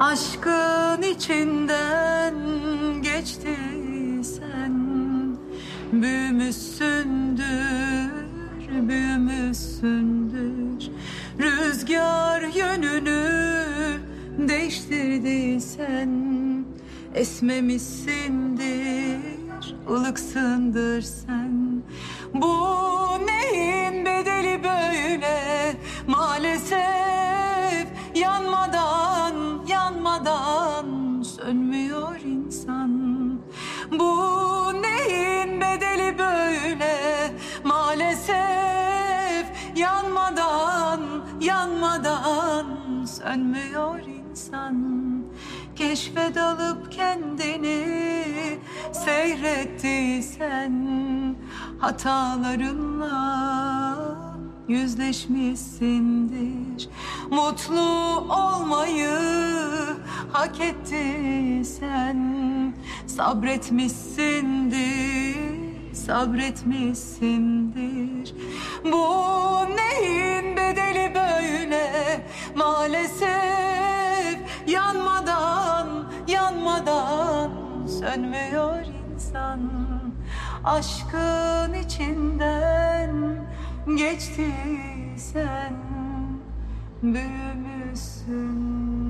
Aşkın içinden geçti sen. Büyümüşsündür, büyümüşsündür. Rüzgar yönünü değiştirdi sen. Esmemişsindir, ılıksındır sen. Bu sönmüyor insan. Bu neyin bedeli böyle? Maalesef Yanmadan, yanmadan sönmüyor insan. Keşfe dalıp kendini seyrettiysen Hatalarınla yüzleşmişsindir. Mutlu olmayı hak ettiysen Sabretmişsindir, sabretmişsindir. Bu neyin bedeli böyle? Maalesef Yanmadan, yanmadan sönmüyor insan. Aşkın içinden geçti sen. Büyümüşsün